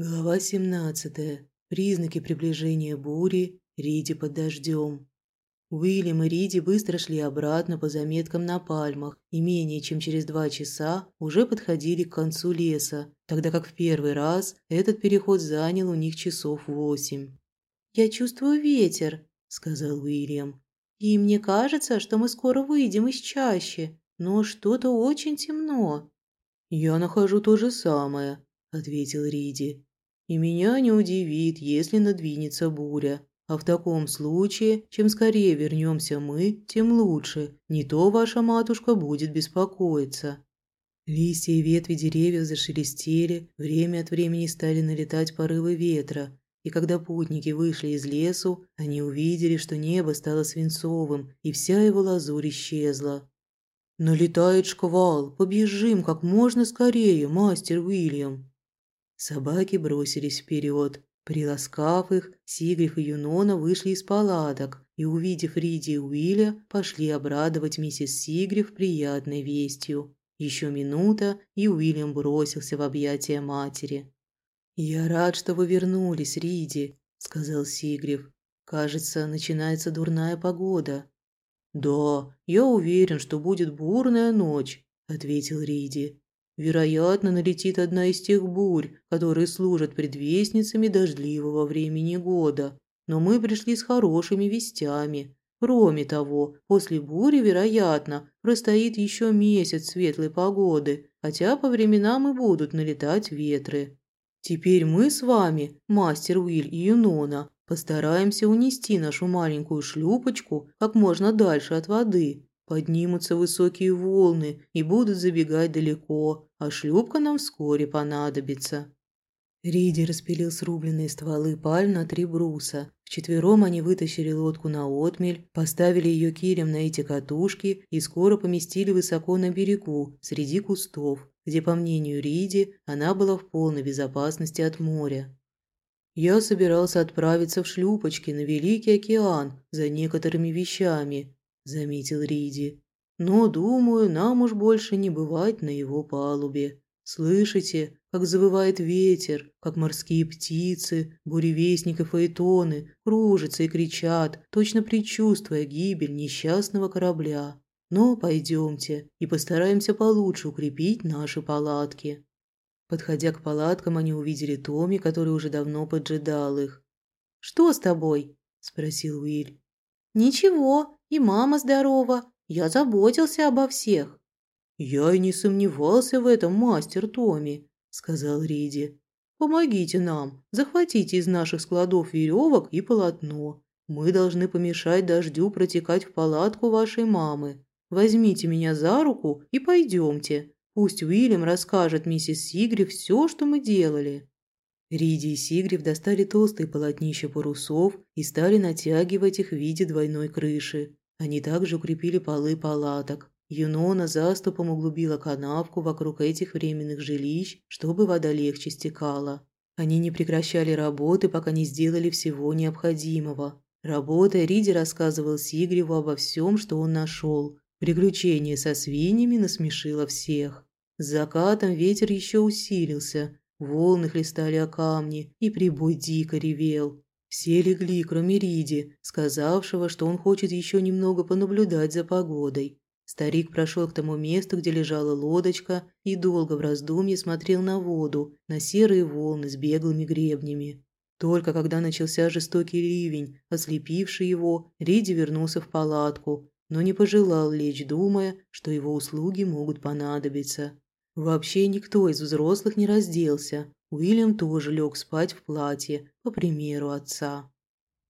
Глава 17. Признаки приближения бури. Риди под дождем. Уильям и Риди быстро шли обратно по заметкам на пальмах и менее чем через два часа уже подходили к концу леса, тогда как в первый раз этот переход занял у них часов восемь. «Я чувствую ветер», – сказал Уильям. «И мне кажется, что мы скоро выйдем из чащи, но что-то очень темно». «Я нахожу то же самое», – ответил Риди. И меня не удивит, если надвинется буря. А в таком случае, чем скорее вернемся мы, тем лучше. Не то ваша матушка будет беспокоиться. Листья и ветви деревьев зашелестели, время от времени стали налетать порывы ветра. И когда путники вышли из лесу, они увидели, что небо стало свинцовым, и вся его лазурь исчезла. «Налетает шквал! Побежим как можно скорее, мастер Уильям!» Собаки бросились вперед. Приласкав их, Сигриф и Юнона вышли из палаток и, увидев Риди и Уилля, пошли обрадовать миссис Сигриф приятной вестью. Еще минута, и Уильям бросился в объятия матери. «Я рад, что вы вернулись, Риди», – сказал Сигриф. «Кажется, начинается дурная погода». «Да, я уверен, что будет бурная ночь», – ответил Риди. Вероятно, налетит одна из тех бурь, которые служат предвестницами дождливого времени года. Но мы пришли с хорошими вестями. Кроме того, после бури, вероятно, простоит еще месяц светлой погоды, хотя по временам и будут налетать ветры. Теперь мы с вами, мастер Уиль и Юнона, постараемся унести нашу маленькую шлюпочку как можно дальше от воды, Поднимутся высокие волны и будут забегать далеко, а шлюпка нам вскоре понадобится. Риди распилил срубленные стволы пальм на три бруса. Вчетвером они вытащили лодку на отмель, поставили ее кирем на эти катушки и скоро поместили высоко на берегу, среди кустов, где, по мнению Риди, она была в полной безопасности от моря. Я собирался отправиться в шлюпочке на Великий океан за некоторыми вещами, заметил Риди. «Но, думаю, нам уж больше не бывать на его палубе. Слышите, как завывает ветер, как морские птицы, буревестник и фаэтоны кружатся и кричат, точно предчувствуя гибель несчастного корабля. Но пойдемте и постараемся получше укрепить наши палатки». Подходя к палаткам, они увидели Томи, который уже давно поджидал их. «Что с тобой?» – спросил Уиль. «Ничего, и мама здорова. Я заботился обо всех». «Я и не сомневался в этом, мастер Томми», – сказал Риди. «Помогите нам, захватите из наших складов веревок и полотно. Мы должны помешать дождю протекать в палатку вашей мамы. Возьмите меня за руку и пойдемте. Пусть Уильям расскажет миссис Сигри все, что мы делали». Риди и Сигриф достали толстые полотнища парусов и стали натягивать их в виде двойной крыши. Они также укрепили полы палаток. Юнона заступом углубила канавку вокруг этих временных жилищ, чтобы вода легче стекала. Они не прекращали работы, пока не сделали всего необходимого. Работая, Риди рассказывал Сигреву обо всем, что он нашел. Приключение со свиньями насмешило всех. С закатом ветер еще усилился, Волны хлестали о камни, и прибой дико ревел. Все легли, кроме Риди, сказавшего, что он хочет еще немного понаблюдать за погодой. Старик прошел к тому месту, где лежала лодочка, и долго в раздумье смотрел на воду, на серые волны с беглыми гребнями. Только когда начался жестокий ливень, ослепивший его, Риди вернулся в палатку, но не пожелал лечь, думая, что его услуги могут понадобиться. Вообще никто из взрослых не разделся. Уильям тоже лег спать в платье, по примеру отца.